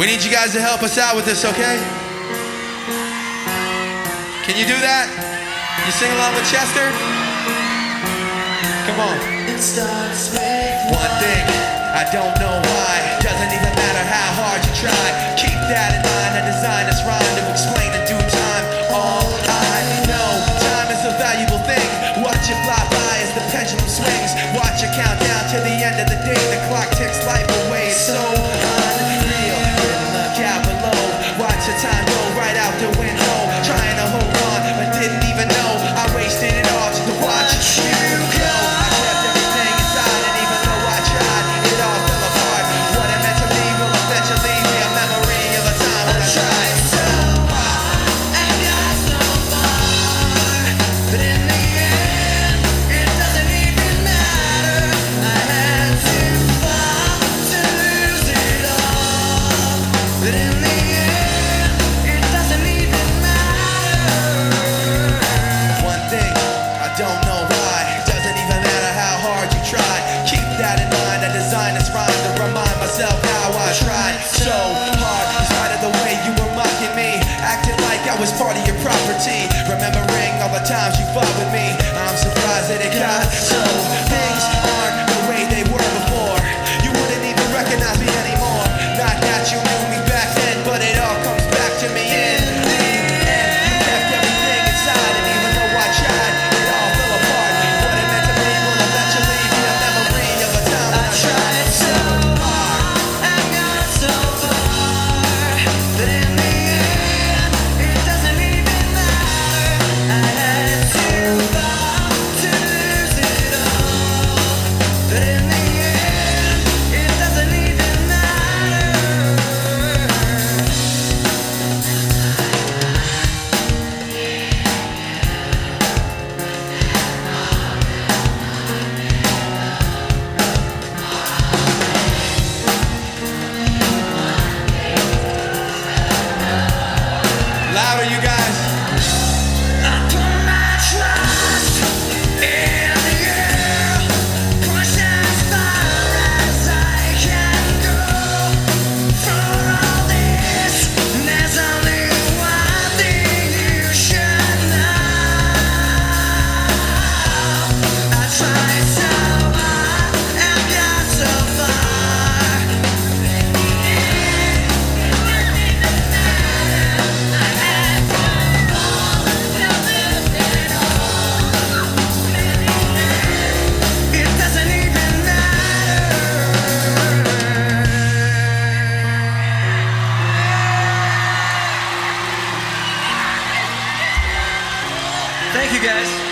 We need you guys to help us out with this, okay? Can you do that? You sing along with Chester? Come on. It starts with one thing. I don't know why. Doesn't even matter how hard you try. Keep that in mind. I designed this rhyme to explain in due time. All I know, time is a valuable thing. Watch it fly by as the pendulum swings. Watch it count myself how I tried so hard. In spite of the way you were mocking me, acting like I was part of your property. Remembering all the times you fought with me, I'm surprised. Thank you, guys.